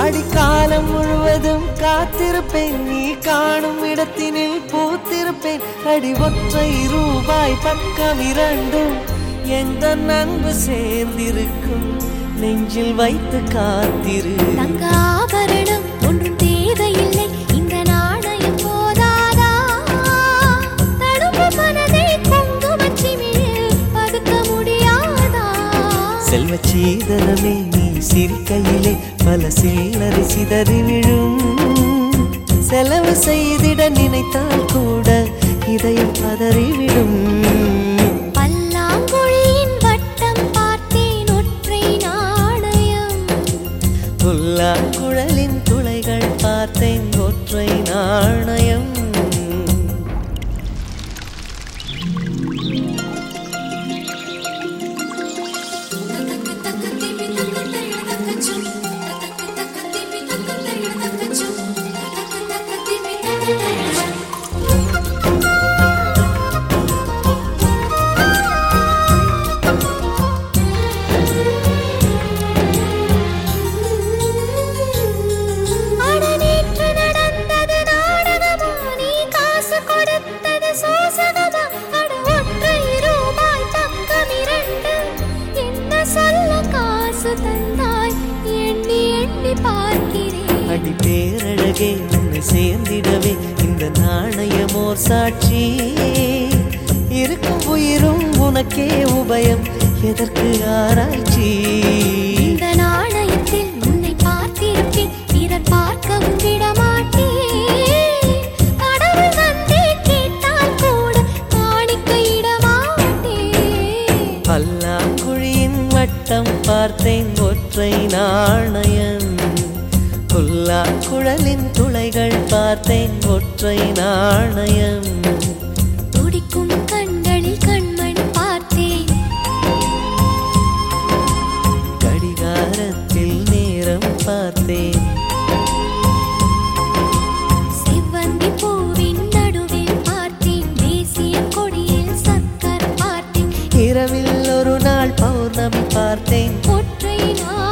முழுவதும் காத்திருப்பேன். நீ காணும் இடத்தினில் பூத்திருப்பேன். அடி ஒற்றை ரூபாய் பக்கம் இரண்டும் எந்த அன்பு சேர்ந்திருக்கும். நெஞ்சில் வைத்து காத்திரு. தங்க ஆபரணம் ஒன்றும் தேவையில்லை. இந்த நாணயம் போதாதா? தடுப்பு மனதை குங்குமச் சிமிழில் பதுக்க முடியாதா? செல்வ சீதனமே நீ சிரிக்கையிலே பல சில்லறை சிதறி விழும் செலவு செய்திட நினைத்தால் கூட இதயம் பதறிவிடும். புல்லாங்குழலின் துளைகள் பார்த்தேன் ஒற்றை நாணயம். பேரழகே உன்னை சேர்ந்திடவே இந்த நாணயமோர் சாட்சி. இருக்கும் உயிரும் உனக்கே உபயம் எதற்கு ஆராய்ச்சி? இந்த நாணயத்தில் உன்னை பார்த்திருப்பேன் பிறர் பார்க்கவும் விடமாட்டேன். பல்லாங்குழியின் வட்டம் பார்த்தேன் ஒற்றை நாணயம் புல்லாங்குழலின் துளைகள் பார்த்தேன் ஒற்றை நாணயம். துடிக்கும் கண்களில் கண்மணி பார்த்தேன். கடிகாரத்தில் நேரம் பார்த்தேன். இரவில் ஒரு நாள் பௌர்ணமி பார்த்தேன். ஒற்றை சமகரி